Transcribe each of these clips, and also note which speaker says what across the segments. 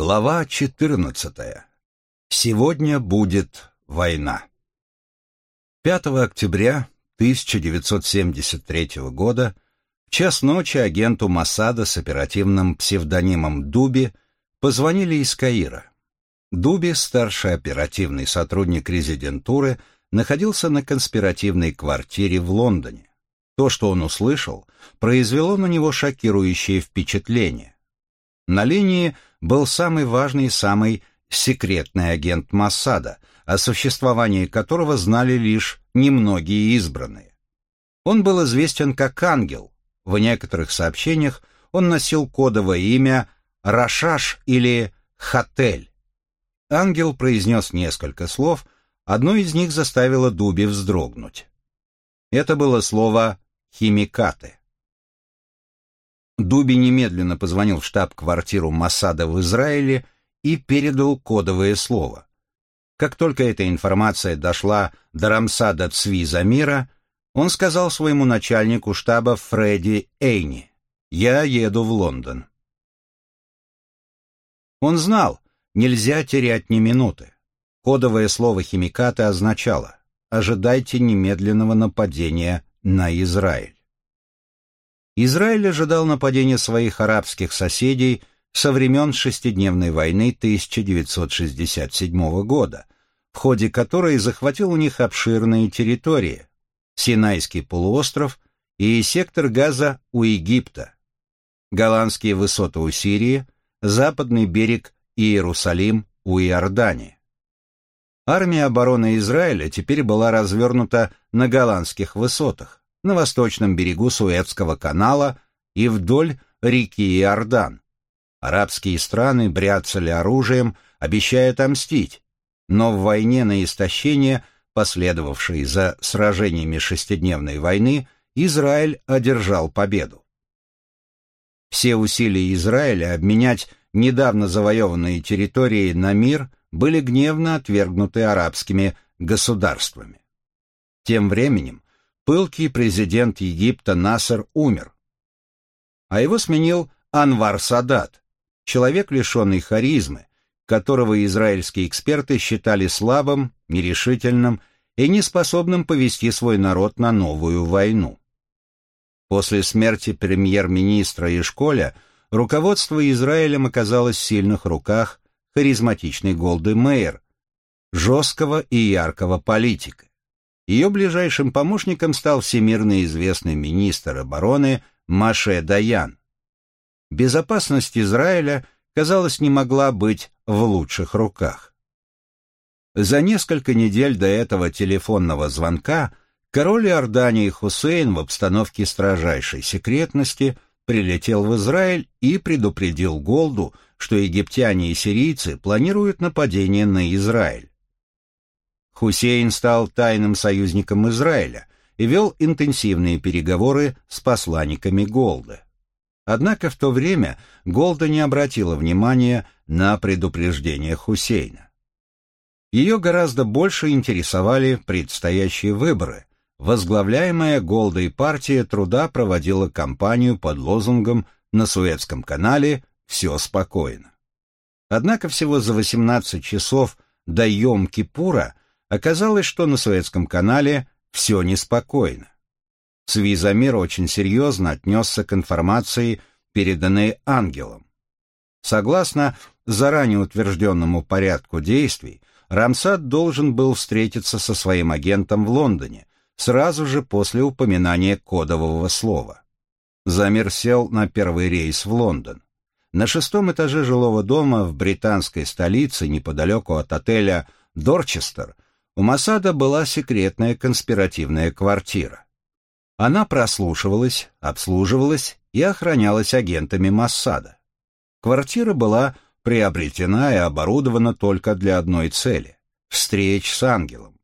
Speaker 1: Глава 14. Сегодня будет война. 5 октября 1973 года в час ночи агенту Масада с оперативным псевдонимом Дуби позвонили из Каира. Дуби, старший оперативный сотрудник резидентуры, находился на конспиративной квартире в Лондоне. То, что он услышал, произвело на него шокирующее впечатление. На линии был самый важный и самый секретный агент Массада, о существовании которого знали лишь немногие избранные. Он был известен как Ангел. В некоторых сообщениях он носил кодовое имя Рашаш или Хатель. Ангел произнес несколько слов, одно из них заставило Дуби вздрогнуть. Это было слово «химикаты». Дуби немедленно позвонил в штаб-квартиру Масада в Израиле и передал кодовое слово. Как только эта информация дошла до Рамсада Цви Замира, он сказал своему начальнику штаба Фредди Эйни, «Я еду в Лондон». Он знал, нельзя терять ни минуты. Кодовое слово химикаты означало «Ожидайте немедленного нападения на Израиль». Израиль ожидал нападения своих арабских соседей со времен шестидневной войны 1967 года, в ходе которой захватил у них обширные территории – Синайский полуостров и сектор Газа у Египта, голландские высоты у Сирии, западный берег Иерусалим у Иордании. Армия обороны Израиля теперь была развернута на голландских высотах, на восточном берегу Суэцкого канала и вдоль реки Иордан. Арабские страны бряцали оружием, обещая отомстить, но в войне на истощение, последовавшей за сражениями шестидневной войны, Израиль одержал победу. Все усилия Израиля обменять недавно завоеванные территории на мир были гневно отвергнуты арабскими государствами. Тем временем пылкий президент Египта Насер умер, а его сменил Анвар Садат, человек, лишенный харизмы, которого израильские эксперты считали слабым, нерешительным и неспособным повести свой народ на новую войну. После смерти премьер-министра Ишколя руководство Израилем оказалось в сильных руках харизматичной Голды Мейер, жесткого и яркого политика. Ее ближайшим помощником стал всемирно известный министр обороны Маше Даян. Безопасность Израиля, казалось, не могла быть в лучших руках. За несколько недель до этого телефонного звонка король Иордании Хусейн в обстановке строжайшей секретности прилетел в Израиль и предупредил Голду, что египтяне и сирийцы планируют нападение на Израиль. Хусейн стал тайным союзником Израиля и вел интенсивные переговоры с посланниками Голды. Однако в то время Голда не обратила внимания на предупреждение Хусейна. Ее гораздо больше интересовали предстоящие выборы. Возглавляемая Голдой партия труда проводила кампанию под лозунгом «На Суэцком канале все спокойно». Однако всего за 18 часов до Йом-Кипура Оказалось, что на Советском канале все неспокойно. Свизамир очень серьезно отнесся к информации, переданной ангелом. Согласно заранее утвержденному порядку действий, Рамсад должен был встретиться со своим агентом в Лондоне сразу же после упоминания кодового слова. Замир сел на первый рейс в Лондон. На шестом этаже жилого дома в британской столице, неподалеку от отеля «Дорчестер», у Масада была секретная конспиративная квартира. Она прослушивалась, обслуживалась и охранялась агентами Массада. Квартира была приобретена и оборудована только для одной цели — встреч с ангелом.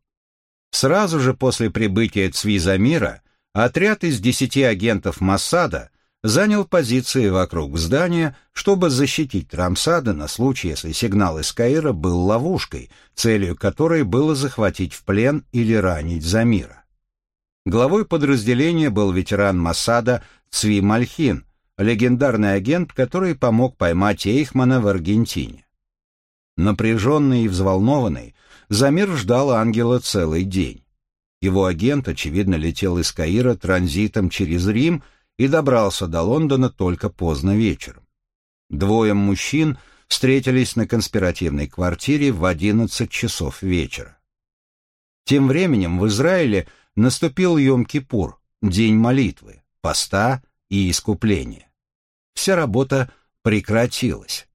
Speaker 1: Сразу же после прибытия Цвизамира отряд из десяти агентов Массада занял позиции вокруг здания, чтобы защитить Рамсада на случай, если сигнал из Каира был ловушкой, целью которой было захватить в плен или ранить Замира. Главой подразделения был ветеран Масада Цви Мальхин, легендарный агент, который помог поймать Эйхмана в Аргентине. Напряженный и взволнованный, Замир ждал ангела целый день. Его агент, очевидно, летел из Каира транзитом через Рим и добрался до Лондона только поздно вечером. Двое мужчин встретились на конспиративной квартире в 11 часов вечера. Тем временем в Израиле наступил Йом-Кипур, день молитвы, поста и искупления. Вся работа прекратилась.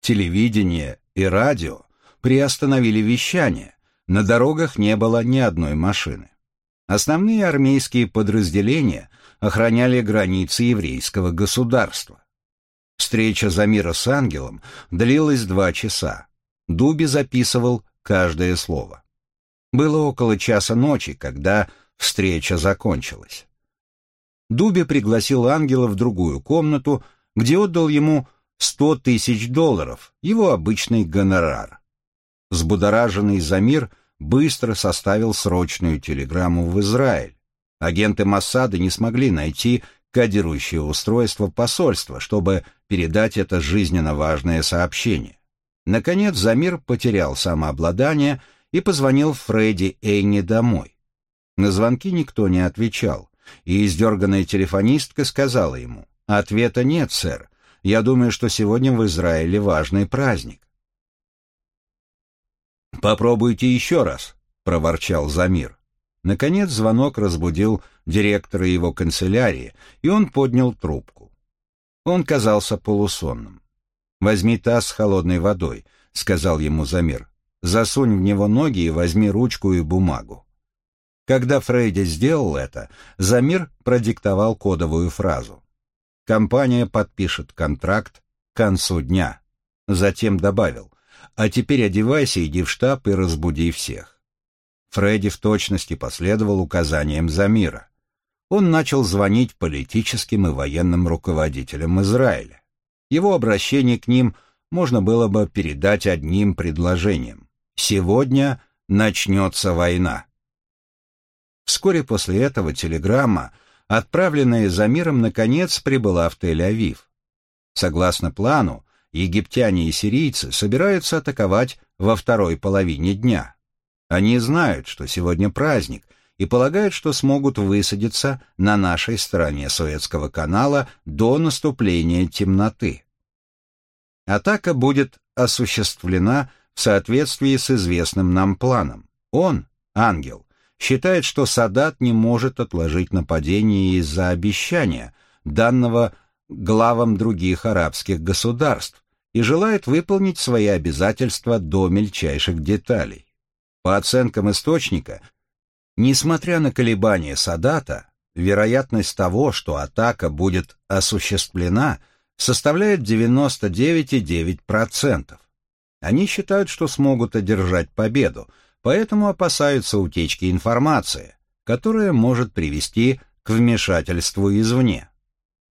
Speaker 1: Телевидение и радио приостановили вещание, на дорогах не было ни одной машины. Основные армейские подразделения охраняли границы еврейского государства. Встреча Замира с ангелом длилась два часа. Дуби записывал каждое слово. Было около часа ночи, когда встреча закончилась. Дуби пригласил ангела в другую комнату, где отдал ему сто тысяч долларов, его обычный гонорар. Взбудораженный Замир быстро составил срочную телеграмму в Израиль. Агенты Моссада не смогли найти кодирующее устройство посольства, чтобы передать это жизненно важное сообщение. Наконец Замир потерял самообладание и позвонил Фредди Эйни домой. На звонки никто не отвечал, и издерганная телефонистка сказала ему, «Ответа нет, сэр. Я думаю, что сегодня в Израиле важный праздник». «Попробуйте еще раз», — проворчал Замир. Наконец звонок разбудил директора его канцелярии, и он поднял трубку. Он казался полусонным. «Возьми таз с холодной водой», — сказал ему Замир. «Засунь в него ноги и возьми ручку и бумагу». Когда Фрейди сделал это, Замир продиктовал кодовую фразу. «Компания подпишет контракт к концу дня». Затем добавил, «А теперь одевайся, иди в штаб и разбуди всех». Фредди в точности последовал указаниям Замира. Он начал звонить политическим и военным руководителям Израиля. Его обращение к ним можно было бы передать одним предложением. «Сегодня начнется война». Вскоре после этого телеграмма, отправленная Замиром, наконец прибыла в Тель-Авив. Согласно плану, египтяне и сирийцы собираются атаковать во второй половине дня. Они знают, что сегодня праздник, и полагают, что смогут высадиться на нашей стороне Суэцкого канала до наступления темноты. Атака будет осуществлена в соответствии с известным нам планом. Он, ангел, считает, что Садат не может отложить нападение из-за обещания, данного главам других арабских государств, и желает выполнить свои обязательства до мельчайших деталей. По оценкам источника, несмотря на колебания Садата, вероятность того, что атака будет осуществлена, составляет 99,9%. Они считают, что смогут одержать победу, поэтому опасаются утечки информации, которая может привести к вмешательству извне.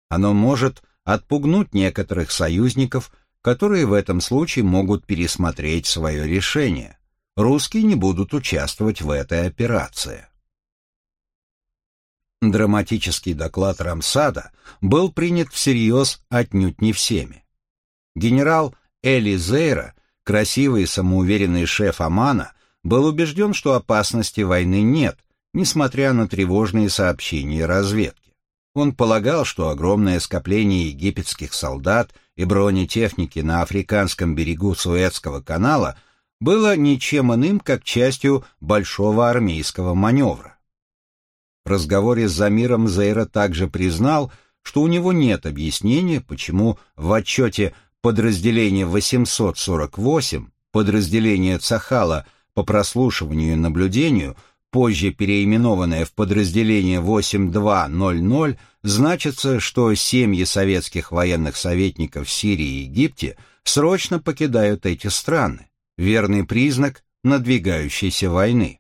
Speaker 1: Оно может отпугнуть некоторых союзников, которые в этом случае могут пересмотреть свое решение русские не будут участвовать в этой операции. Драматический доклад Рамсада был принят всерьез отнюдь не всеми. Генерал Эли Зейра, красивый и самоуверенный шеф Амана, был убежден, что опасности войны нет, несмотря на тревожные сообщения разведки. Он полагал, что огромное скопление египетских солдат и бронетехники на африканском берегу Суэцкого канала – было ничем иным, как частью большого армейского маневра. В разговоре с Замиром Зейра также признал, что у него нет объяснения, почему в отчете подразделения 848, подразделения Цахала по прослушиванию и наблюдению, позже переименованное в подразделение 8200, значится, что семьи советских военных советников в Сирии и Египте срочно покидают эти страны верный признак надвигающейся войны.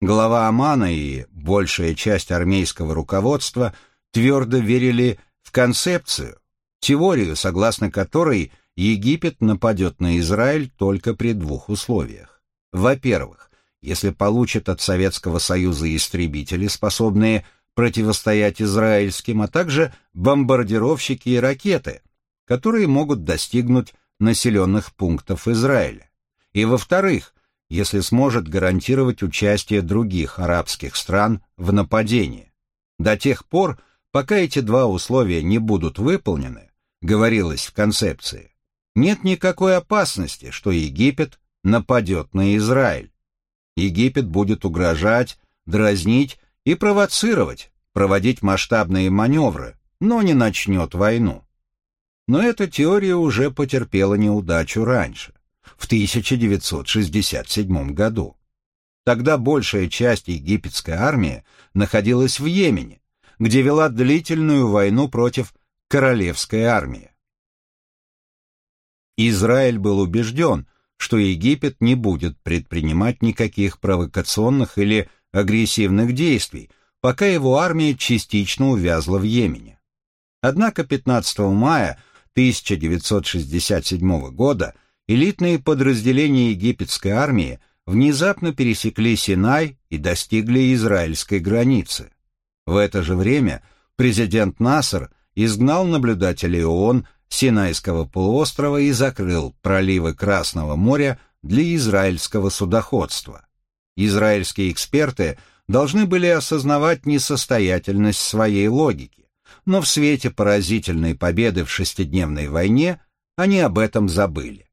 Speaker 1: Глава Амана и большая часть армейского руководства твердо верили в концепцию, теорию, согласно которой Египет нападет на Израиль только при двух условиях. Во-первых, если получит от Советского Союза истребители, способные противостоять израильским, а также бомбардировщики и ракеты, которые могут достигнуть населенных пунктов Израиля. И во-вторых, если сможет гарантировать участие других арабских стран в нападении. До тех пор, пока эти два условия не будут выполнены, говорилось в концепции, нет никакой опасности, что Египет нападет на Израиль. Египет будет угрожать, дразнить и провоцировать, проводить масштабные маневры, но не начнет войну. Но эта теория уже потерпела неудачу раньше, в 1967 году. Тогда большая часть египетской армии находилась в Йемене, где вела длительную войну против королевской армии. Израиль был убежден, что Египет не будет предпринимать никаких провокационных или агрессивных действий, пока его армия частично увязла в Йемене. Однако 15 мая 1967 года элитные подразделения египетской армии внезапно пересекли Синай и достигли израильской границы. В это же время президент Наср изгнал наблюдателей ООН Синайского полуострова и закрыл проливы Красного моря для израильского судоходства. Израильские эксперты должны были осознавать несостоятельность своей логики, но в свете поразительной победы в шестидневной войне они об этом забыли.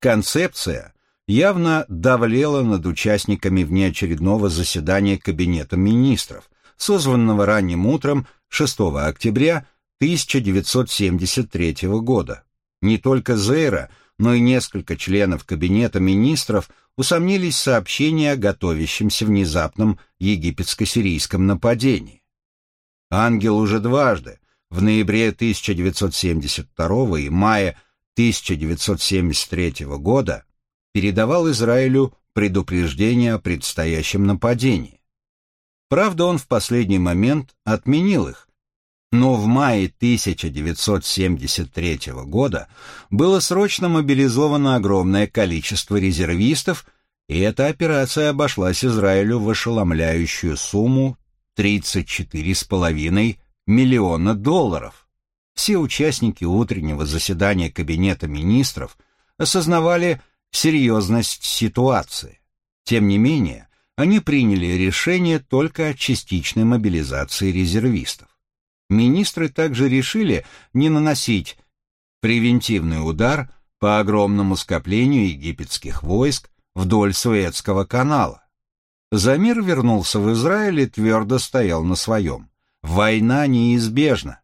Speaker 1: Концепция явно давлела над участниками внеочередного заседания Кабинета министров, созванного ранним утром 6 октября 1973 года. Не только Зейра, но и несколько членов Кабинета министров усомнились в сообщении о готовящемся внезапном египетско-сирийском нападении. Ангел уже дважды, в ноябре 1972 и мае 1973 года, передавал Израилю предупреждение о предстоящем нападении. Правда, он в последний момент отменил их, но в мае 1973 года было срочно мобилизовано огромное количество резервистов, и эта операция обошлась Израилю в ошеломляющую сумму 34,5 миллиона долларов. Все участники утреннего заседания Кабинета министров осознавали серьезность ситуации. Тем не менее, они приняли решение только о частичной мобилизации резервистов. Министры также решили не наносить превентивный удар по огромному скоплению египетских войск вдоль Суэцкого канала. Замир вернулся в Израиль и твердо стоял на своем. Война неизбежна.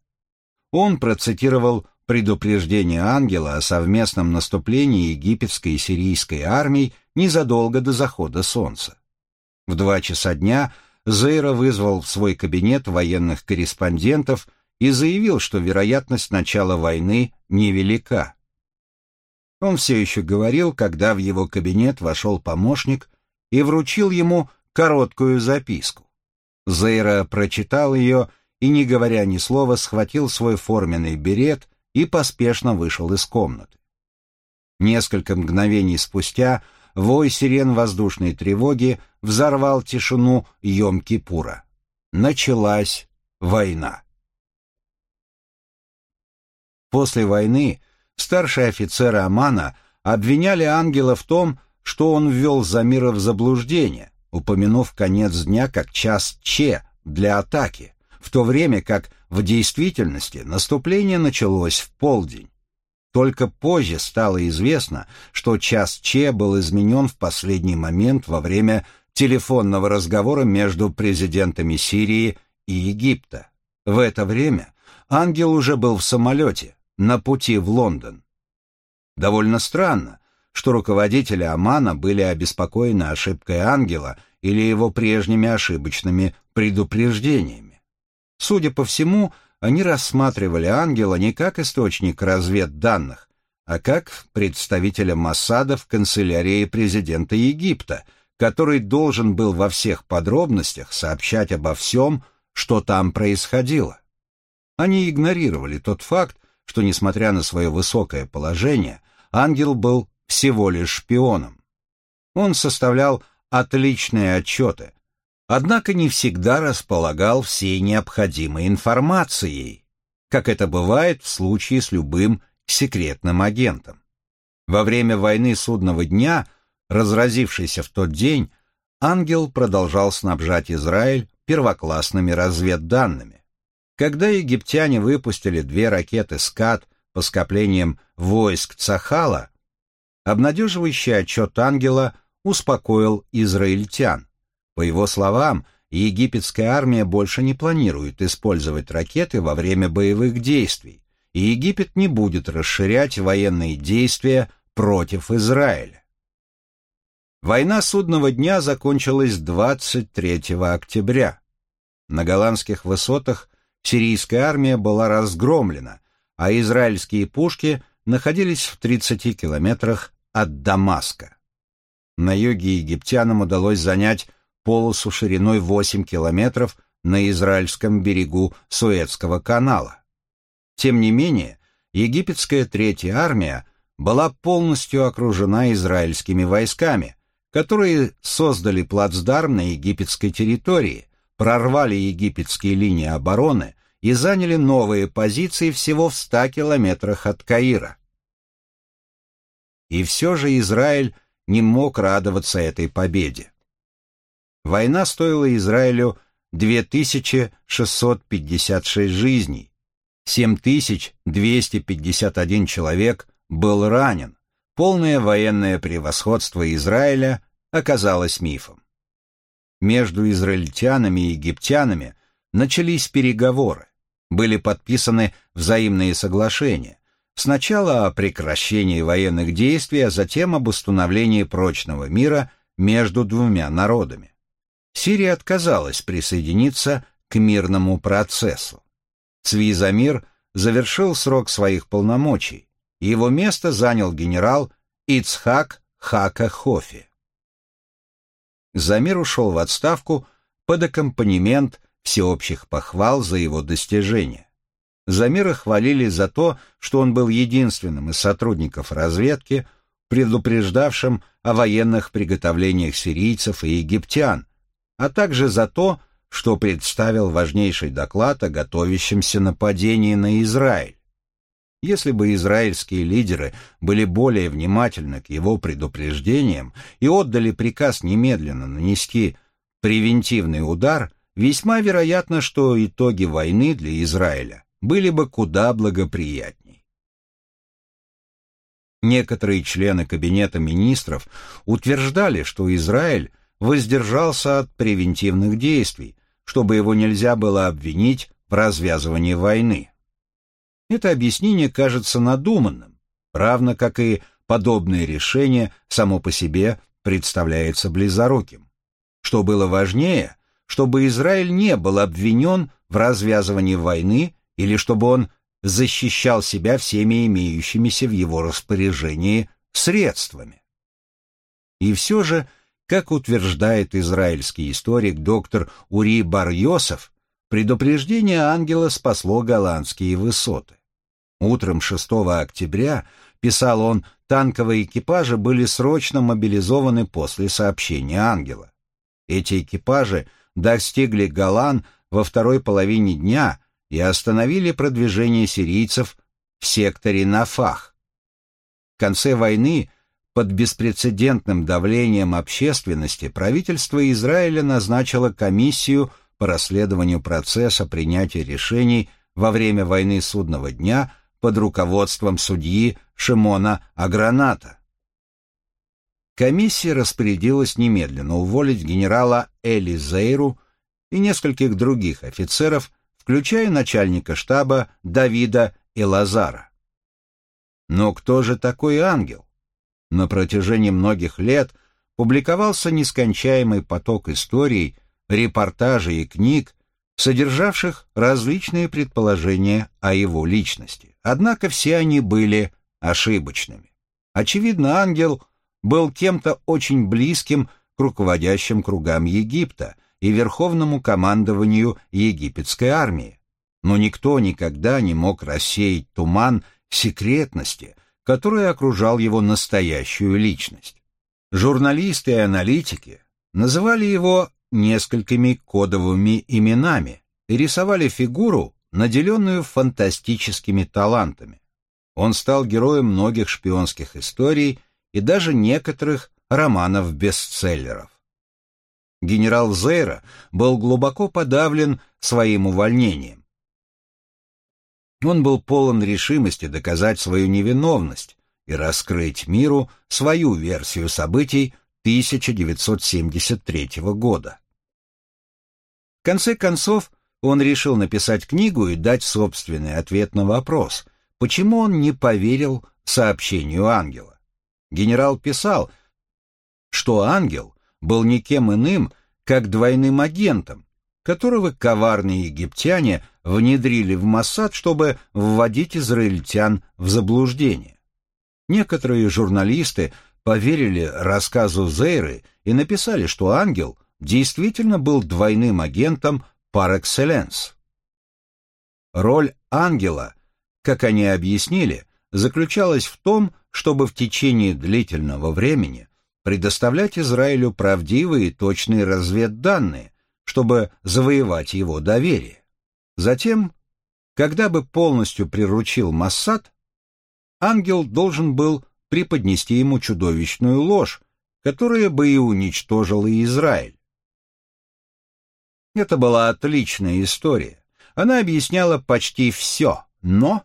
Speaker 1: Он процитировал предупреждение ангела о совместном наступлении египетской и сирийской армий незадолго до захода солнца. В два часа дня Зейра вызвал в свой кабинет военных корреспондентов и заявил, что вероятность начала войны невелика. Он все еще говорил, когда в его кабинет вошел помощник и вручил ему короткую записку. Зейра прочитал ее и, не говоря ни слова, схватил свой форменный берет и поспешно вышел из комнаты. Несколько мгновений спустя вой сирен воздушной тревоги взорвал тишину Йом-Кипура. Началась война. После войны старшие офицеры Амана обвиняли ангела в том, что он ввел Замира в заблуждение, упомянув конец дня как час Че для атаки, в то время как в действительности наступление началось в полдень. Только позже стало известно, что час Че был изменен в последний момент во время телефонного разговора между президентами Сирии и Египта. В это время Ангел уже был в самолете, на пути в Лондон. Довольно странно, что руководители Омана были обеспокоены ошибкой Ангела или его прежними ошибочными предупреждениями. Судя по всему, они рассматривали ангела не как источник разведданных, а как представителя Моссада в канцелярии президента Египта, который должен был во всех подробностях сообщать обо всем, что там происходило. Они игнорировали тот факт, что, несмотря на свое высокое положение, ангел был всего лишь шпионом. Он составлял отличные отчеты, однако не всегда располагал всей необходимой информацией. как это бывает в случае с любым секретным агентом. Во время войны судного дня, разразившейся в тот день, Ангел продолжал снабжать Израиль первоклассными разведданными. Когда египтяне выпустили две ракеты «Скат» по скоплениям войск Цахала, обнадеживающий отчет Ангела успокоил израильтян. По его словам, египетская армия больше не планирует использовать ракеты во время боевых действий, и Египет не будет расширять военные действия против Израиля. Война судного дня закончилась 23 октября. На голландских высотах сирийская армия была разгромлена, а израильские пушки находились в 30 километрах от Дамаска. На юге египтянам удалось занять полосу шириной 8 километров на израильском берегу Суэцкого канала. Тем не менее, египетская Третья армия была полностью окружена израильскими войсками, которые создали плацдарм на египетской территории, прорвали египетские линии обороны и заняли новые позиции всего в 100 километрах от Каира. И все же Израиль не мог радоваться этой победе. Война стоила Израилю 2656 жизней, 7251 человек был ранен. Полное военное превосходство Израиля оказалось мифом. Между израильтянами и египтянами начались переговоры. Были подписаны взаимные соглашения. Сначала о прекращении военных действий, а затем об установлении прочного мира между двумя народами. Сирия отказалась присоединиться к мирному процессу. Цвизамир завершил срок своих полномочий, и его место занял генерал Ицхак Хака Хофи. Замир ушел в отставку под аккомпанемент всеобщих похвал за его достижения. Замира хвалили за то, что он был единственным из сотрудников разведки, предупреждавшим о военных приготовлениях сирийцев и египтян, а также за то, что представил важнейший доклад о готовящемся нападении на Израиль. Если бы израильские лидеры были более внимательны к его предупреждениям и отдали приказ немедленно нанести превентивный удар, весьма вероятно, что итоги войны для Израиля были бы куда благоприятней. Некоторые члены Кабинета министров утверждали, что Израиль воздержался от превентивных действий, чтобы его нельзя было обвинить в развязывании войны. Это объяснение кажется надуманным, равно как и подобное решение само по себе представляется близоруким. Что было важнее, чтобы Израиль не был обвинен в развязывании войны или чтобы он защищал себя всеми имеющимися в его распоряжении средствами. И все же как утверждает израильский историк доктор Ури Бар-Йосеф, предупреждение ангела спасло голландские высоты. Утром 6 октября, писал он, танковые экипажи были срочно мобилизованы после сообщения ангела. Эти экипажи достигли Голланд во второй половине дня и остановили продвижение сирийцев в секторе Нафах. В конце войны под беспрецедентным давлением общественности правительство Израиля назначило комиссию по расследованию процесса принятия решений во время войны судного дня под руководством судьи Шимона Аграната. Комиссия распорядилась немедленно уволить генерала Эли Зейру и нескольких других офицеров, включая начальника штаба Давида Элазара. Но кто же такой ангел? На протяжении многих лет публиковался нескончаемый поток историй, репортажей и книг, содержавших различные предположения о его личности. Однако все они были ошибочными. Очевидно, ангел был кем-то очень близким к руководящим кругам Египта и верховному командованию египетской армии. Но никто никогда не мог рассеять туман секретности, который окружал его настоящую личность. Журналисты и аналитики называли его несколькими кодовыми именами и рисовали фигуру, наделенную фантастическими талантами. Он стал героем многих шпионских историй и даже некоторых романов-бестселлеров. Генерал Зейра был глубоко подавлен своим увольнением. Он был полон решимости доказать свою невиновность и раскрыть миру свою версию событий 1973 года. В конце концов, он решил написать книгу и дать собственный ответ на вопрос, почему он не поверил сообщению ангела. Генерал писал, что ангел был никем иным, как двойным агентом, которого коварные египтяне внедрили в Моссад, чтобы вводить израильтян в заблуждение. Некоторые журналисты поверили рассказу Зейры и написали, что ангел действительно был двойным агентом par excellence. Роль ангела, как они объяснили, заключалась в том, чтобы в течение длительного времени предоставлять Израилю правдивые и точные разведданные, чтобы завоевать его доверие. Затем, когда бы полностью приручил Массад, ангел должен был преподнести ему чудовищную ложь, которая бы и уничтожила Израиль. Это была отличная история. Она объясняла почти все, но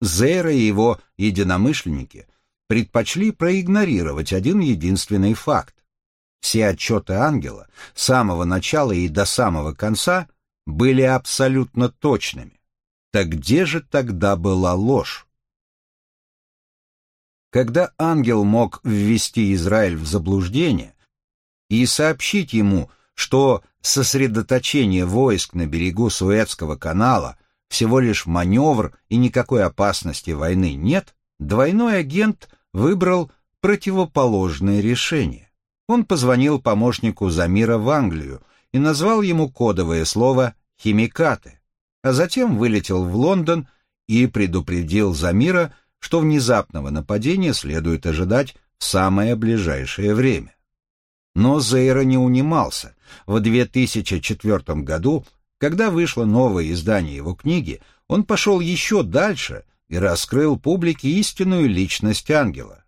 Speaker 1: Зейра и его единомышленники предпочли проигнорировать один единственный факт. Все отчеты ангела с самого начала и до самого конца были абсолютно точными. Так где же тогда была ложь? Когда ангел мог ввести Израиль в заблуждение и сообщить ему, что сосредоточение войск на берегу Суэцкого канала всего лишь маневр и никакой опасности войны нет, двойной агент выбрал противоположное решение. Он позвонил помощнику Замира в Англию и назвал ему кодовое слово «химикаты», а затем вылетел в Лондон и предупредил Замира, что внезапного нападения следует ожидать в самое ближайшее время. Но Зейра не унимался. В 2004 году, когда вышло новое издание его книги, он пошел еще дальше и раскрыл публике истинную личность ангела.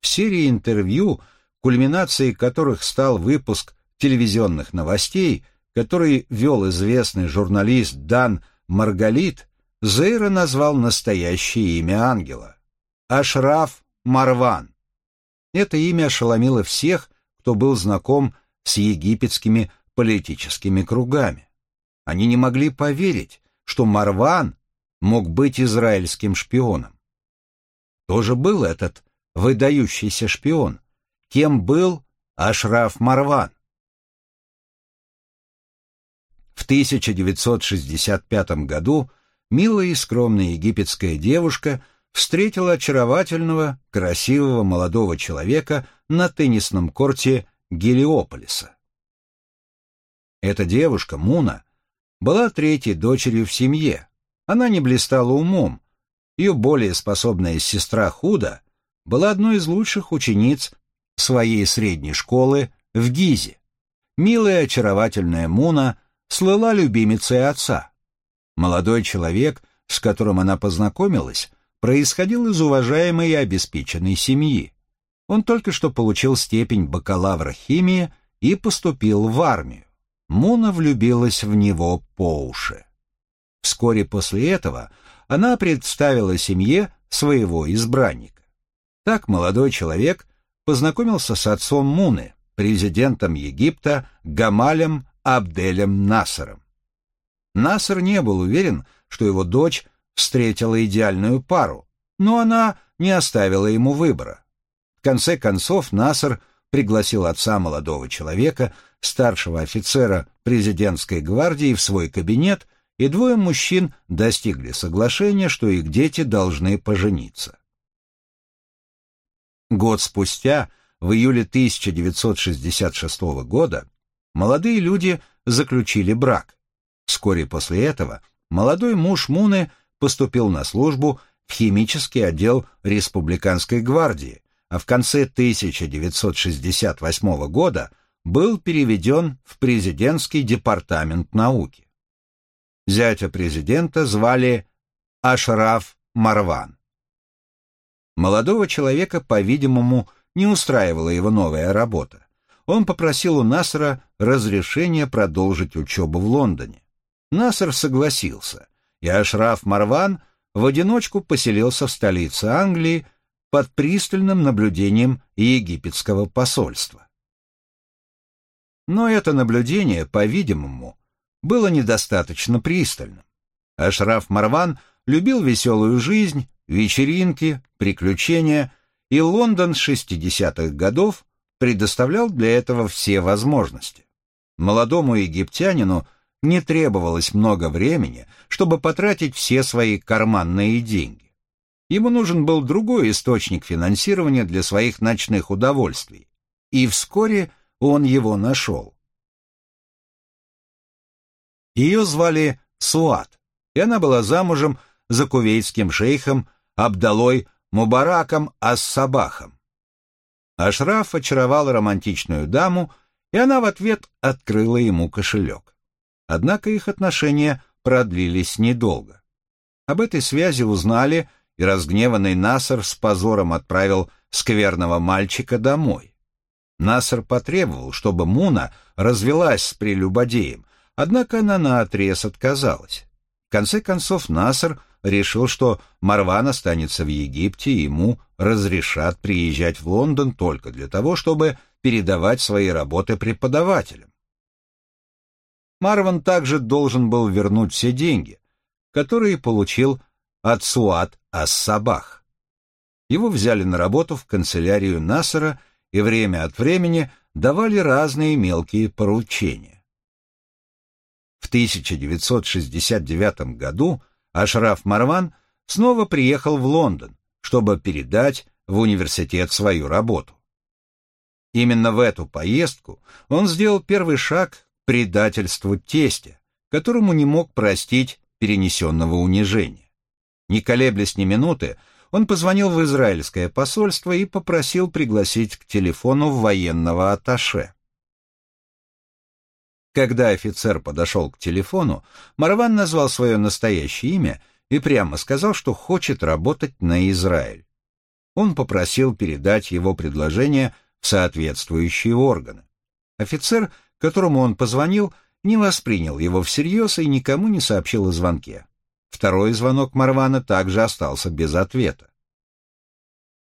Speaker 1: В серии интервью, кульминацией которых стал выпуск телевизионных новостей, который вел известный журналист Дан Маргалит, Зейра назвал настоящее имя ангела — Ашраф Марван. Это имя ошеломило всех, кто был знаком с египетскими политическими кругами. Они не могли поверить, что Марван мог быть израильским шпионом. Кто же был этот выдающийся шпион? Кем был Ашраф Марван? В 1965 году милая и скромная египетская девушка встретила очаровательного, красивого молодого человека на теннисном корте Гелиополиса. Эта девушка, Муна, была третьей дочерью в семье. Она не блистала умом. Ее более способная сестра Худа была одной из лучших учениц своей средней школы в Гизе. Милая очаровательная Муна слыла любимицей отца. Молодой человек с которым она познакомилась, происходил из уважаемой и обеспеченной семьи. Он только что получил степень бакалавра химии и поступил в армию. Муна влюбилась в него по уши. Вскоре после этого она представила семье своего избранника. Так молодой человек познакомился с отцом Муны, президентом Египта Гамалем Абделем Насаром. Насар не был уверен, что его дочь встретила идеальную пару, но она не оставила ему выбора. В конце концов Насар пригласил отца молодого человека, старшего офицера президентской гвардии, в свой кабинет, и двое мужчин достигли соглашения, что их дети должны пожениться. Год спустя, в июле 1966 года, молодые люди заключили брак. Вскоре после этого молодой муж Муны поступил на службу в химический отдел Республиканской гвардии, а в конце 1968 года был переведен в президентский департамент науки. Зятя президента звали Ашраф Марван. Молодого человека, по-видимому, не устраивала его новая работа. Он попросил у Насра разрешения продолжить учебу в Лондоне. Наср согласился, и Ашраф Марван в одиночку поселился в столице Англии под пристальным наблюдением египетского посольства. Но это наблюдение, по-видимому, было недостаточно пристальным. Ашраф Марван любил веселую жизнь, вечеринки, приключения, и Лондон 60-х годов предоставлял для этого все возможности. Молодому египтянину не требовалось много времени, чтобы потратить все свои карманные деньги. Ему нужен был другой источник финансирования для своих ночных удовольствий, и вскоре он его нашел. Ее звали Суат, и она была замужем за кувейтским шейхом Абдалой Мубараком Ас-Сабахом. Ашраф очаровал романтичную даму, и она в ответ открыла ему кошелек. Однако их отношения продлились недолго. Об этой связи узнали, и разгневанный Насар с позором отправил скверного мальчика домой. Насар потребовал, чтобы Муна развелась с прелюбодеем, однако она наотрез отказалась. В конце концов Насар решил, что Марван останется в Египте, и ему разрешат приезжать в Лондон только для того, чтобы передавать свои работы преподавателям. Марван также должен был вернуть все деньги, которые получил от Суат Ас-Сабах. Его взяли на работу в канцелярию Насара и время от времени давали разные мелкие поручения. В 1969 году Ашраф Марван снова приехал в Лондон, чтобы передать в университет свою работу. Именно в эту поездку он сделал первый шаг к предательству тестя, которому не мог простить перенесенного унижения. Не колеблясь ни минуты, он позвонил в израильское посольство и попросил пригласить к телефону военного атташе. Когда офицер подошел к телефону, Марван назвал свое настоящее имя и прямо сказал, что хочет работать на Израиль. Он попросил передать его предложение в соответствующие органы. Офицер, которому он позвонил, не воспринял его всерьез и никому не сообщил о звонке. Второй звонок Марвана также остался без ответа.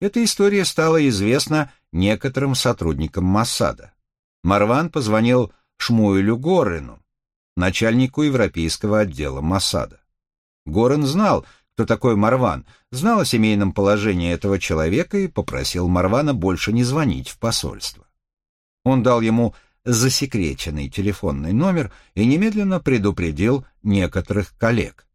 Speaker 1: Эта история стала известна некоторым сотрудникам Массада. Марван позвонил Шмуэлю Горину, начальнику европейского отдела Масада. Горен знал, кто такой Марван, знал о семейном положении этого человека и попросил Марвана больше не звонить в посольство. Он дал ему засекреченный телефонный номер и немедленно предупредил некоторых коллег.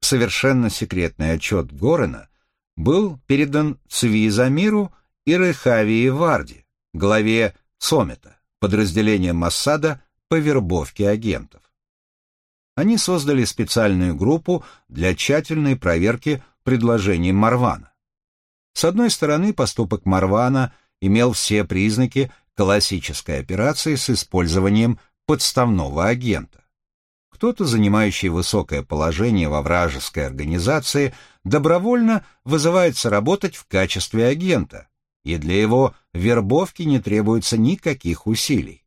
Speaker 1: Совершенно секретный отчет Горена был передан Цви Замиру и Рехавии Варди, главе Сомета подразделение Массада по вербовке агентов. Они создали специальную группу для тщательной проверки предложений Марвана. С одной стороны, поступок Марвана имел все признаки классической операции с использованием подставного агента. Кто-то, занимающий высокое положение во вражеской организации, добровольно вызывается работать в качестве агента, и для его вербовки не требуется никаких усилий.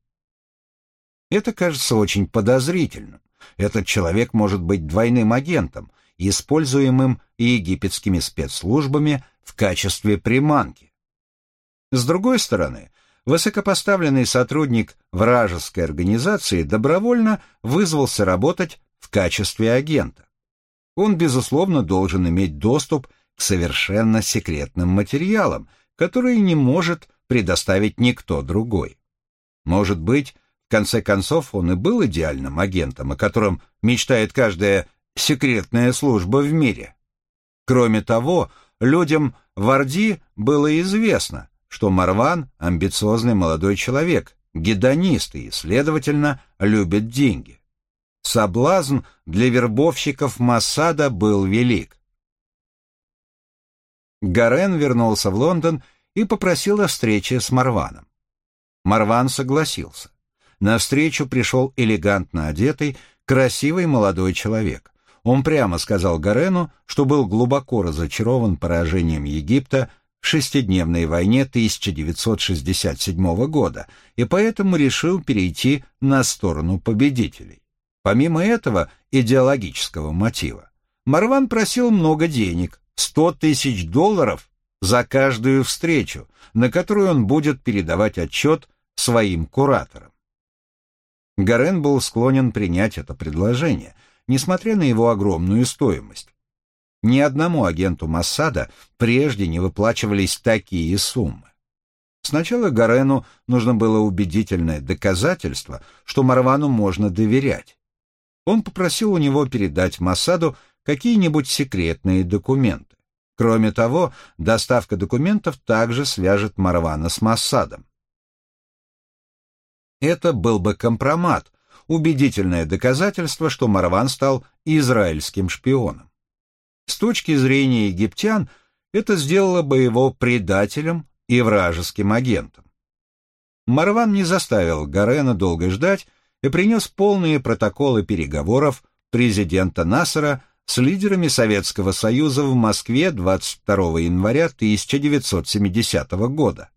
Speaker 1: Это кажется очень подозрительным. Этот человек может быть двойным агентом, используемым египетскими спецслужбами в качестве приманки. С другой стороны, высокопоставленный сотрудник вражеской организации добровольно вызвался работать в качестве агента. Он, безусловно, должен иметь доступ к совершенно секретным материалам, которые не может предоставить никто другой. Может быть, в конце концов, он и был идеальным агентом, о котором мечтает каждая секретная служба в мире. Кроме того, людям в Орди было известно, что Марван – амбициозный молодой человек, гедонист и, следовательно, любит деньги. Соблазн для вербовщиков Массада был велик. Гарен вернулся в Лондон и попросил о встрече с Марваном. Марван согласился. На встречу пришел элегантно одетый, красивый молодой человек. Он прямо сказал Гарену, что был глубоко разочарован поражением Египта в шестидневной войне 1967 года и поэтому решил перейти на сторону победителей. Помимо этого идеологического мотива, Марван просил много денег, 100 тысяч долларов за каждую встречу, на которую он будет передавать отчет своим кураторам. Гарен был склонен принять это предложение, несмотря на его огромную стоимость. Ни одному агенту Массада прежде не выплачивались такие суммы. Сначала Гарену нужно было убедительное доказательство, что Марвану можно доверять. Он попросил у него передать Массаду какие-нибудь секретные документы. Кроме того, доставка документов также свяжет Марвана с Массадом. Это был бы компромат, убедительное доказательство, что Марван стал израильским шпионом. С точки зрения египтян, это сделало бы его предателем и вражеским агентом. Марван не заставил Гарена долго ждать и принес полные протоколы переговоров президента Насара с лидерами Советского Союза в Москве 22 января 1970 года.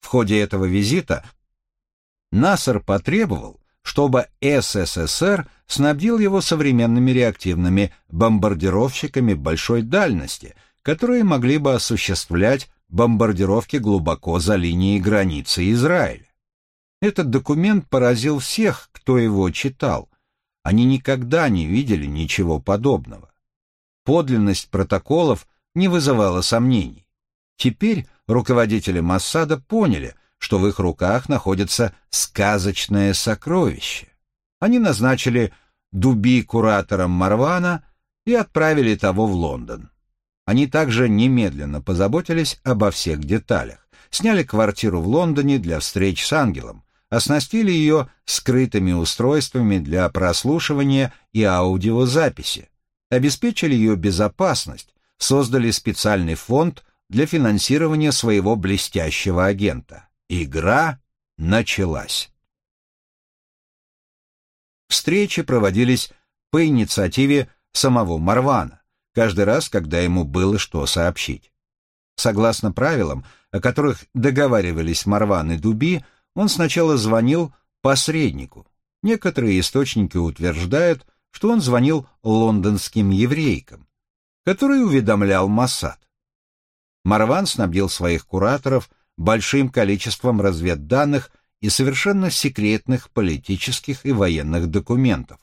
Speaker 1: В ходе этого визита Насар потребовал, чтобы СССР снабдил его современными реактивными бомбардировщиками большой дальности, которые могли бы осуществлять бомбардировки глубоко за линией границы Израиля. Этот документ поразил всех, кто его читал. Они никогда не видели ничего подобного. Подлинность протоколов не вызывала сомнений. Теперь руководители Массада поняли, что в их руках находится сказочное сокровище. Они назначили Дуби куратором Марвана и отправили того в Лондон. Они также немедленно позаботились обо всех деталях, сняли квартиру в Лондоне для встреч с ангелом, оснастили ее скрытыми устройствами для прослушивания и аудиозаписи, обеспечили ее безопасность, создали специальный фонд для финансирования своего блестящего агента. Игра началась. Встречи проводились по инициативе самого Марвана, каждый раз, когда ему было что сообщить. Согласно правилам, о которых договаривались Марван и Дуби, он сначала звонил посреднику. Некоторые источники утверждают, что он звонил лондонским еврейкам, который уведомлял Моссад. Марван снабдил своих кураторов – большим количеством разведданных и совершенно секретных политических и военных документов.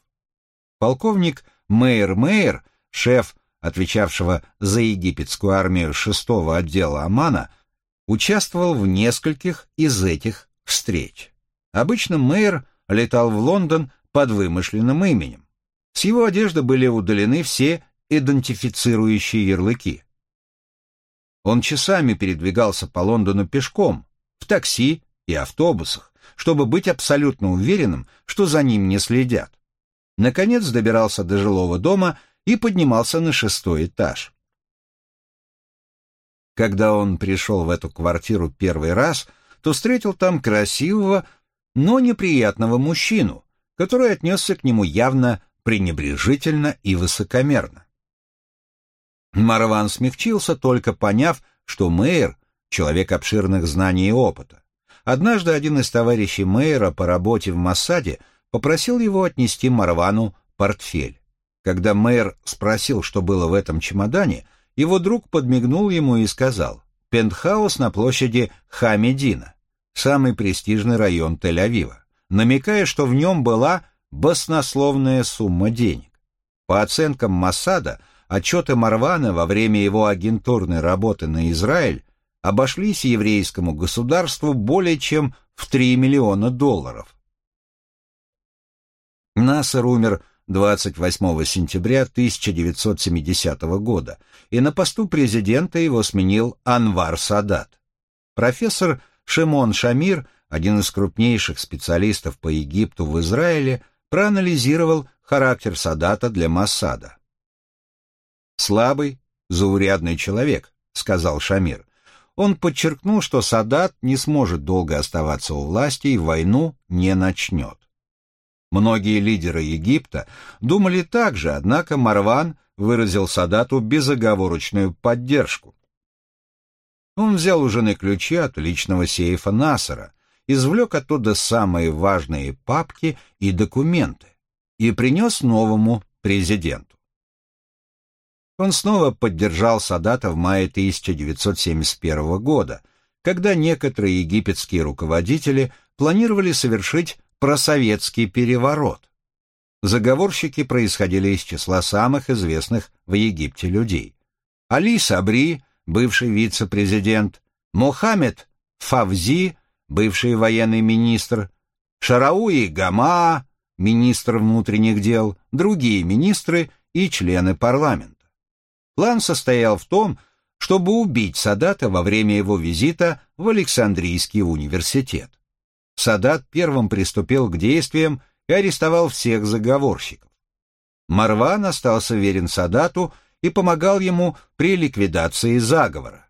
Speaker 1: Полковник Мейер Мейер, шеф, отвечавшего за египетскую армию шестого отдела Омана, участвовал в нескольких из этих встреч. Обычно Мейер летал в Лондон под вымышленным именем. С его одежды были удалены все идентифицирующие ярлыки. Он часами передвигался по Лондону пешком, в такси и автобусах, чтобы быть абсолютно уверенным, что за ним не следят. Наконец добирался до жилого дома и поднимался на шестой этаж. Когда он пришел в эту квартиру первый раз, то встретил там красивого, но неприятного мужчину, который отнесся к нему явно пренебрежительно и высокомерно. Марван смягчился, только поняв, что Мейер — человек обширных знаний и опыта. Однажды один из товарищей Мейера по работе в Массаде попросил его отнести Марвану портфель. Когда Мейер спросил, что было в этом чемодане, его друг подмигнул ему и сказал «Пентхаус на площади Хамедина, самый престижный район Тель-Авива», намекая, что в нем была баснословная сумма денег. По оценкам Массада, Отчеты Марвана во время его агентурной работы на Израиль обошлись еврейскому государству более чем в 3 миллиона долларов. Насер умер 28 сентября 1970 года, и на посту президента его сменил Анвар Садат. Профессор Шимон Шамир, один из крупнейших специалистов по Египту в Израиле, проанализировал характер Садата для Массада. «Слабый, заурядный человек», — сказал Шамир. Он подчеркнул, что Садат не сможет долго оставаться у власти и войну не начнет. Многие лидеры Египта думали так же, однако Марван выразил Садату безоговорочную поддержку. Он взял у жены ключи от личного сейфа Насара, извлек оттуда самые важные папки и документы и принес новому президенту. Он снова поддержал Садата в мае 1971 года, когда некоторые египетские руководители планировали совершить просоветский переворот. Заговорщики происходили из числа самых известных в Египте людей. Али Сабри, бывший вице-президент, Мухаммед Фавзи, бывший военный министр, Шарауи Гама, министр внутренних дел, другие министры и члены парламента. План состоял в том, чтобы убить Садата во время его визита в Александрийский университет. Садат первым приступил к действиям и арестовал всех заговорщиков. Марван остался верен Садату и помогал ему при ликвидации заговора.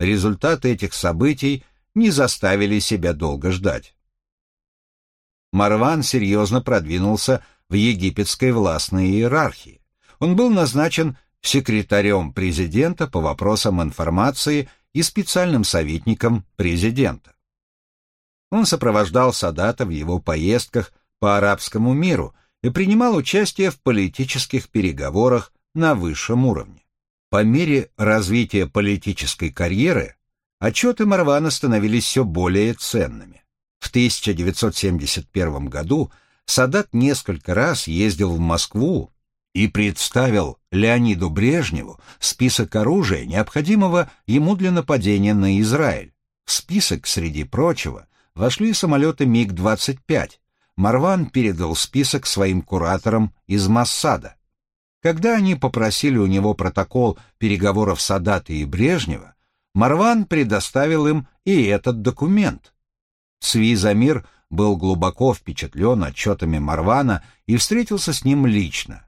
Speaker 1: Результаты этих событий не заставили себя долго ждать. Марван серьезно продвинулся в египетской властной иерархии. Он был назначен секретарем президента по вопросам информации и специальным советником президента. Он сопровождал Садата в его поездках по арабскому миру и принимал участие в политических переговорах на высшем уровне. По мере развития политической карьеры отчеты Марвана становились все более ценными. В 1971 году Садат несколько раз ездил в Москву и представил Леониду Брежневу список оружия, необходимого ему для нападения на Израиль. Список, среди прочего, вошли самолеты МиГ-25. Марван передал список своим кураторам из Массада. Когда они попросили у него протокол переговоров Садата и Брежнева, Марван предоставил им и этот документ. Цви Замир был глубоко впечатлен отчетами Марвана и встретился с ним лично.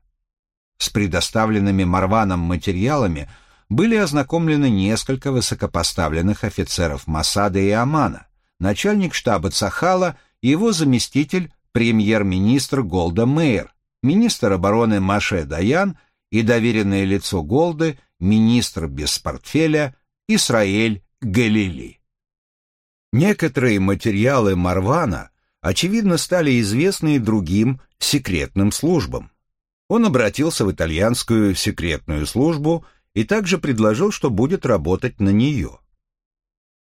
Speaker 1: С предоставленными Марваном материалами были ознакомлены несколько высокопоставленных офицеров Масада и Амана, начальник штаба Цахала и его заместитель премьер-министр Голда Мейер, министр обороны Маше Даян и доверенное лицо Голды, министр без портфеля Исраэль Галили. Некоторые материалы Марвана, очевидно, стали известны другим секретным службам. Он обратился в итальянскую секретную службу и также предложил, что будет работать на нее.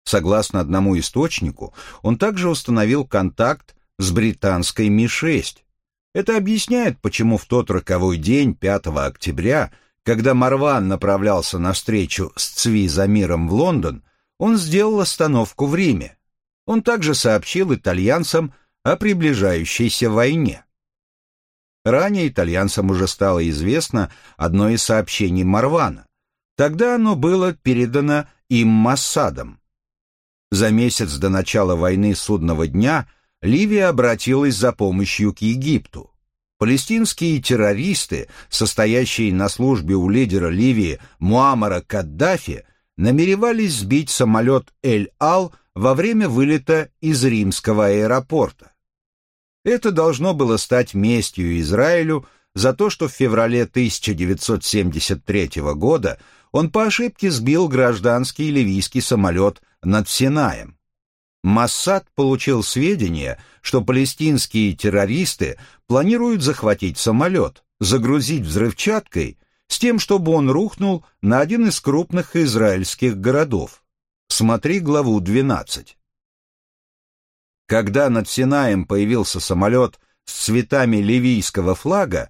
Speaker 1: Согласно одному источнику, он также установил контакт с британской Ми-6. Это объясняет, почему в тот роковой день, 5 октября, когда Марван направлялся на встречу с Цви Замиром в Лондон, он сделал остановку в Риме. Он также сообщил итальянцам о приближающейся войне. Ранее итальянцам уже стало известно одно из сообщений Марвана. Тогда оно было передано им Массадом. За месяц до начала войны судного дня Ливия обратилась за помощью к Египту. Палестинские террористы, состоящие на службе у лидера Ливии Муаммара Каддафи, намеревались сбить самолет Эль-Ал во время вылета из римского аэропорта. Это должно было стать местью Израилю за то, что в феврале 1973 года он по ошибке сбил гражданский ливийский самолет над Синаем. Массад получил сведения, что палестинские террористы планируют захватить самолет, загрузить взрывчаткой, с тем, чтобы он рухнул на один из крупных израильских городов. Смотри главу 12. Когда над Синаем появился самолет с цветами ливийского флага,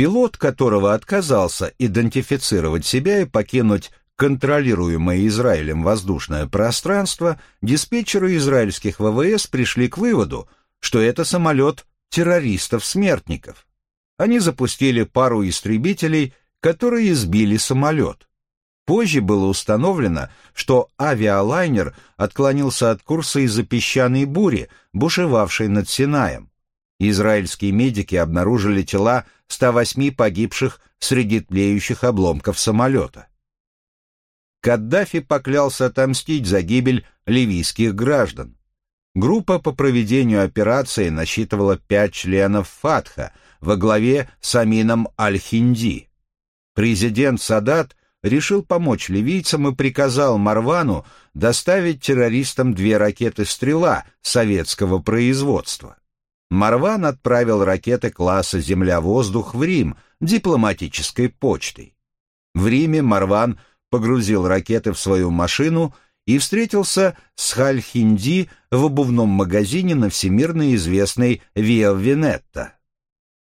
Speaker 1: пилот которого отказался идентифицировать себя и покинуть контролируемое Израилем воздушное пространство, диспетчеры израильских ВВС пришли к выводу, что это самолет террористов-смертников. Они запустили пару истребителей, которые сбили самолет. Позже было установлено, что авиалайнер отклонился от курса из-за песчаной бури, бушевавшей над Синаем. Израильские медики обнаружили тела 108 погибших среди тлеющих обломков самолета. Каддафи поклялся отомстить за гибель ливийских граждан. Группа по проведению операции насчитывала пять членов Фатха во главе с Амином Аль-Хинди. Президент Садат решил помочь ливийцам и приказал Марвану доставить террористам две ракеты «Стрела» советского производства. Марван отправил ракеты класса «Земля-воздух» в Рим дипломатической почтой. В Риме Марван погрузил ракеты в свою машину и встретился с Хальхинди в обувном магазине на всемирно известной Виа Венетта.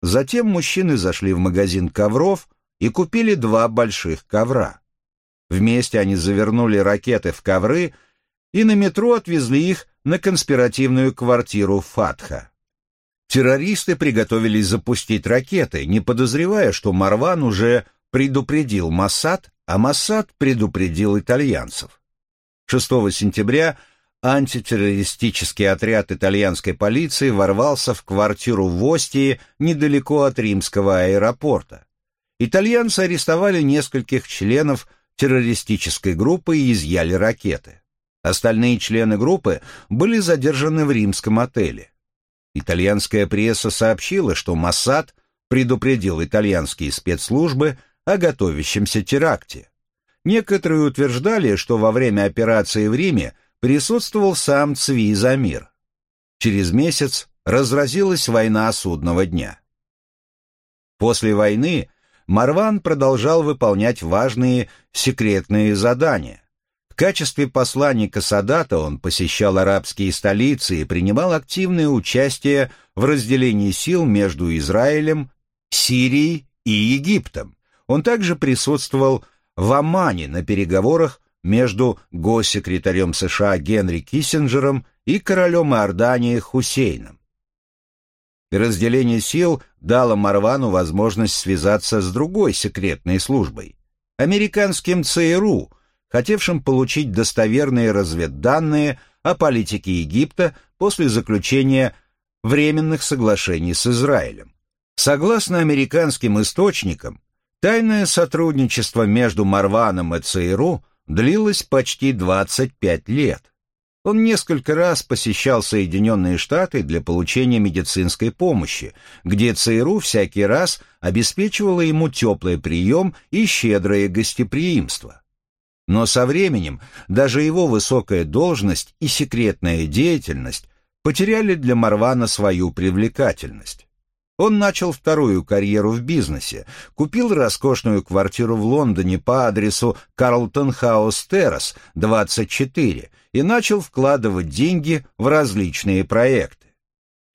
Speaker 1: Затем мужчины зашли в магазин ковров и купили два больших ковра. Вместе они завернули ракеты в ковры и на метро отвезли их на конспиративную квартиру Фатха. Террористы приготовились запустить ракеты, не подозревая, что Марван уже предупредил Массад, а Массад предупредил итальянцев. 6 сентября антитеррористический отряд итальянской полиции ворвался в квартиру в Остии недалеко от римского аэропорта. Итальянцы арестовали нескольких членов террористической группы и изъяли ракеты. Остальные члены группы были задержаны в римском отеле. Итальянская пресса сообщила, что Моссад предупредил итальянские спецслужбы о готовящемся теракте. Некоторые утверждали, что во время операции в Риме присутствовал сам Цви Замир. Через месяц разразилась война судного дня. После войны Марван продолжал выполнять важные секретные задания. В качестве посланника Садата он посещал арабские столицы и принимал активное участие в разделении сил между Израилем, Сирией и Египтом. Он также присутствовал в Омане на переговорах между госсекретарем США Генри Киссинджером и королем Иордании Хусейном. Разделение сил дало Марвану возможность связаться с другой секретной службой – американским ЦРУ, хотевшим получить достоверные разведданные о политике Египта после заключения временных соглашений с Израилем. Согласно американским источникам, Тайное сотрудничество между Марваном и ЦРУ длилось почти 25 лет. Он несколько раз посещал Соединенные Штаты для получения медицинской помощи, где ЦРУ всякий раз обеспечивало ему теплый прием и щедрое гостеприимство. Но со временем даже его высокая должность и секретная деятельность потеряли для Марвана свою привлекательность. Он начал вторую карьеру в бизнесе, купил роскошную квартиру в Лондоне по адресу Карлтон Хаус Террас, 24, и начал вкладывать деньги в различные проекты.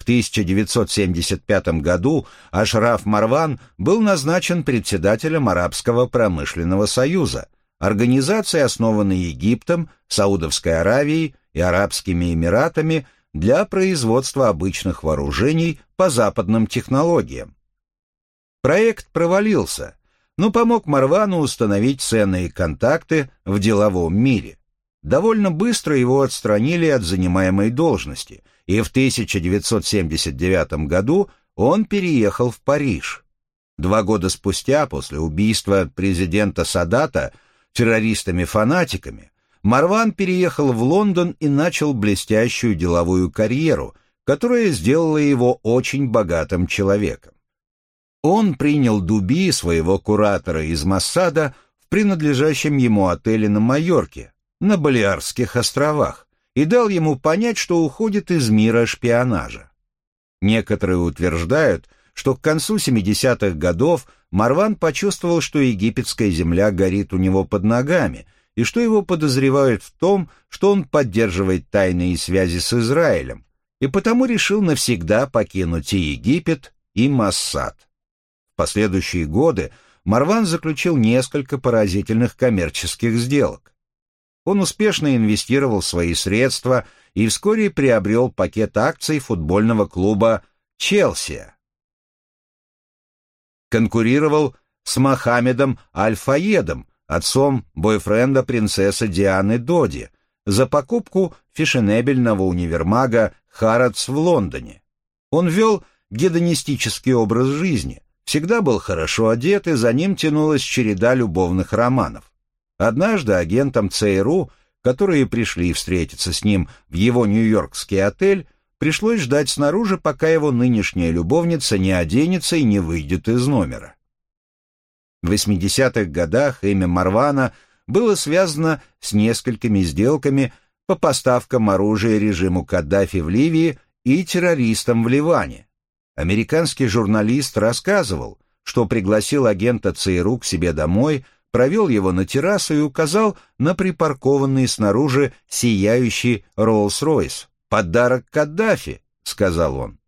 Speaker 1: В 1975 году Ашраф Марван был назначен председателем Арабского промышленного союза, организации, основанной Египтом, Саудовской Аравией и Арабскими Эмиратами для производства обычных вооружений по западным технологиям. Проект провалился, но помог Марвану установить ценные контакты в деловом мире. Довольно быстро его отстранили от занимаемой должности, и в 1979 году он переехал в Париж. Два года спустя, после убийства президента Садата террористами-фанатиками, Марван переехал в Лондон и начал блестящую деловую карьеру, которая сделала его очень богатым человеком. Он принял Дуби, своего куратора из Массада, в принадлежащем ему отеле на Майорке, на Балиарских островах, и дал ему понять, что уходит из мира шпионажа. Некоторые утверждают, что к концу 70-х годов Марван почувствовал, что египетская земля горит у него под ногами, и что его подозревают в том, что он поддерживает тайные связи с Израилем, и потому решил навсегда покинуть и Египет, и Массад. В последующие годы Марван заключил несколько поразительных коммерческих сделок. Он успешно инвестировал свои средства и вскоре приобрел пакет акций футбольного клуба «Челси». Конкурировал с Мохаммедом Аль-Фаедом, отцом бойфренда принцессы Дианы Доди, за покупку фешенебельного универмага Харатс в Лондоне. Он вел гедонистический образ жизни, всегда был хорошо одет, и за ним тянулась череда любовных романов. Однажды агентам ЦРУ, которые пришли встретиться с ним в его нью-йоркский отель, пришлось ждать снаружи, пока его нынешняя любовница не оденется и не выйдет из номера. В 80-х годах имя Марвана было связано с несколькими сделками по поставкам оружия режиму Каддафи в Ливии и террористам в Ливане. Американский журналист рассказывал, что пригласил агента ЦРУ к себе домой, провел его на террасу и указал на припаркованный снаружи сияющий Роллс-Ройс. «Подарок Каддафи», — сказал он.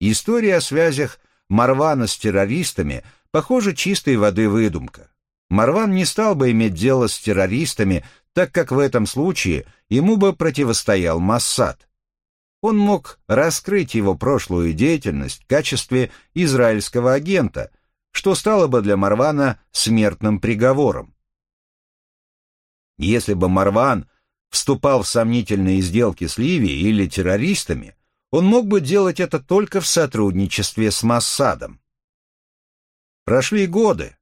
Speaker 1: История о связях Марвана с террористами, похоже, чистой воды выдумка. Марван не стал бы иметь дело с террористами, так как в этом случае ему бы противостоял Массад. Он мог раскрыть его прошлую деятельность в качестве израильского агента, что стало бы для Марвана смертным приговором. Если бы Марван вступал в сомнительные сделки с Ливией или террористами, он мог бы делать это только в сотрудничестве с Массадом. Прошли годы,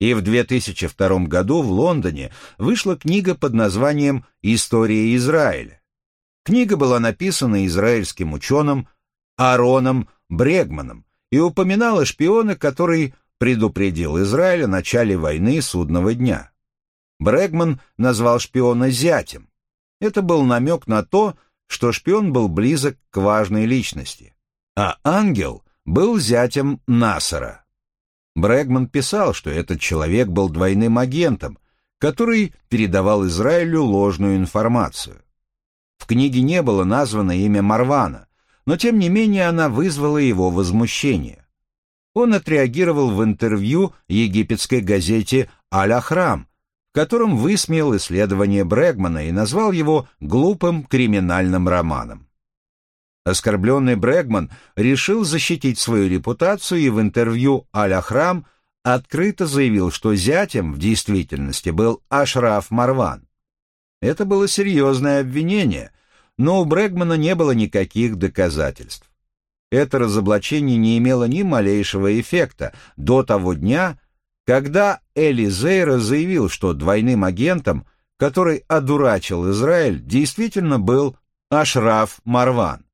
Speaker 1: и в 2002 году в Лондоне вышла книга под названием «История Израиля». Книга была написана израильским ученым Аароном Брегманом и упоминала шпиона, который предупредил Израиль о начале войны судного дня. Брегман назвал шпиона зятем. Это был намек на то, что шпион был близок к важной личности, а ангел был зятем Насара. Брэгман писал, что этот человек был двойным агентом, который передавал Израилю ложную информацию. В книге не было названо имя Марвана, но тем не менее она вызвала его возмущение. Он отреагировал в интервью египетской газете «Аль-Ахрам», в котором высмеял исследование Брэгмана и назвал его глупым криминальным романом. Оскорбленный Брэгман решил защитить свою репутацию и в интервью «Аль-Ахрам» открыто заявил, что зятем в действительности был Ашраф Марван. Это было серьезное обвинение, но у Брэгмана не было никаких доказательств. Это разоблачение не имело ни малейшего эффекта до того дня, когда Эли Зейра заявил, что двойным агентом, который одурачил Израиль, действительно был Ашраф Марван.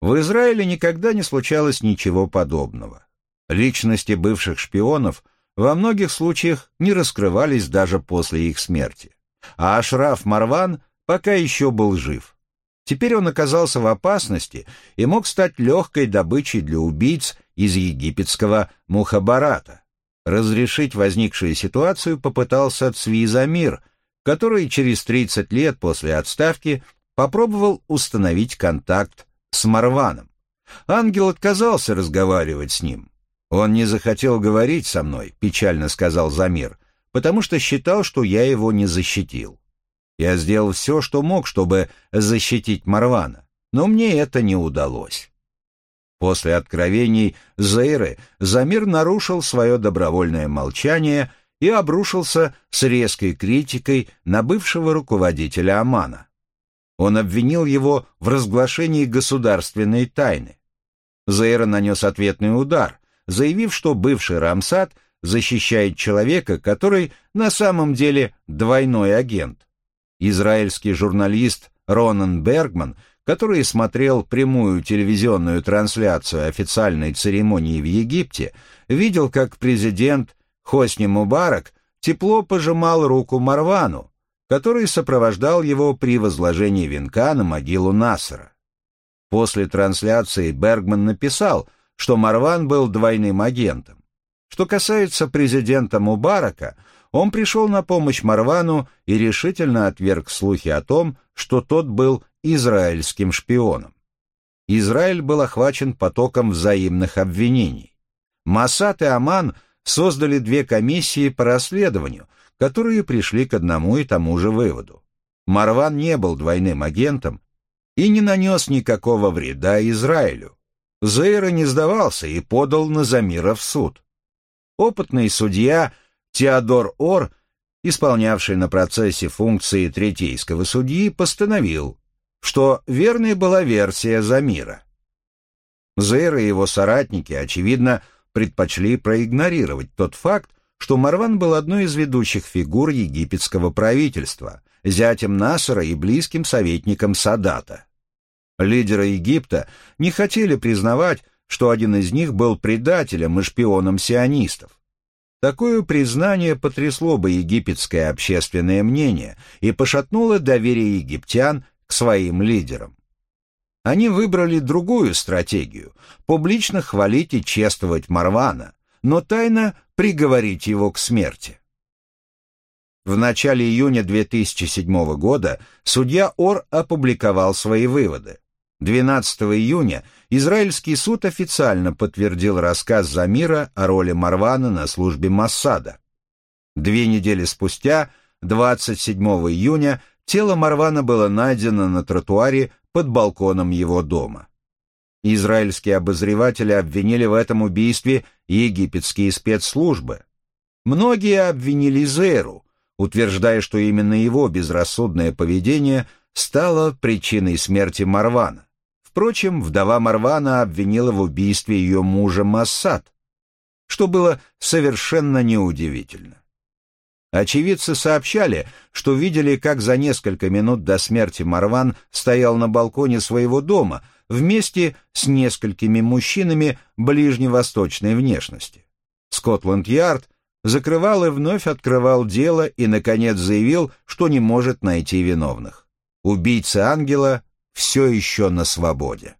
Speaker 1: В Израиле никогда не случалось ничего подобного. Личности бывших шпионов во многих случаях не раскрывались даже после их смерти. А Ашраф Марван пока еще был жив. Теперь он оказался в опасности и мог стать легкой добычей для убийц из египетского Мухабарата. Разрешить возникшую ситуацию попытался Цви Замир, который через 30 лет после отставки попробовал установить контакт с Марваном. Ангел отказался разговаривать с ним. «Он не захотел говорить со мной», — печально сказал Замир, «потому что считал, что я его не защитил. Я сделал все, что мог, чтобы защитить Марвана, но мне это не удалось». После откровений Зейры Замир нарушил свое добровольное молчание и обрушился с резкой критикой на бывшего руководителя Амана. Он обвинил его в разглашении государственной тайны. Зейра нанес ответный удар, заявив, что бывший Рамсад защищает человека, который на самом деле двойной агент. Израильский журналист Ронан Бергман, который смотрел прямую телевизионную трансляцию официальной церемонии в Египте, видел, как президент Хосни Мубарак тепло пожимал руку Марвану, который сопровождал его при возложении венка на могилу Насара. После трансляции Бергман написал, что Марван был двойным агентом. Что касается президента Мубарака, он пришел на помощь Марвану и решительно отверг слухи о том, что тот был израильским шпионом. Израиль был охвачен потоком взаимных обвинений. Масад и Аман создали две комиссии по расследованию – которые пришли к одному и тому же выводу. Марван не был двойным агентом и не нанес никакого вреда Израилю. Зейра не сдавался и подал на Замира в суд. Опытный судья Теодор Ор, исполнявший на процессе функции третейского судьи, постановил, что верной была версия Замира. Зейра и его соратники, очевидно, предпочли проигнорировать тот факт, что Марван был одной из ведущих фигур египетского правительства, зятем Насара и близким советником Садата. Лидеры Египта не хотели признавать, что один из них был предателем и шпионом сионистов. Такое признание потрясло бы египетское общественное мнение и пошатнуло доверие египтян к своим лидерам. Они выбрали другую стратегию – публично хвалить и чествовать Марвана, но тайно приговорить его к смерти. В начале июня 2007 года судья Ор опубликовал свои выводы. 12 июня израильский суд официально подтвердил рассказ Замира о роли Марвана на службе Массада. Две недели спустя, 27 июня, тело Марвана было найдено на тротуаре под балконом его дома. Израильские обозреватели обвинили в этом убийстве египетские спецслужбы. Многие обвинили Зеру, утверждая, что именно его безрассудное поведение стало причиной смерти Марвана. Впрочем, вдова Марвана обвинила в убийстве ее мужа Массад, что было совершенно неудивительно. Очевидцы сообщали, что видели, как за несколько минут до смерти Марван стоял на балконе своего дома вместе с несколькими мужчинами ближневосточной внешности. Скотланд-Ярд закрывал и вновь открывал дело и, наконец, заявил, что не может найти виновных. Убийца ангела все еще на свободе.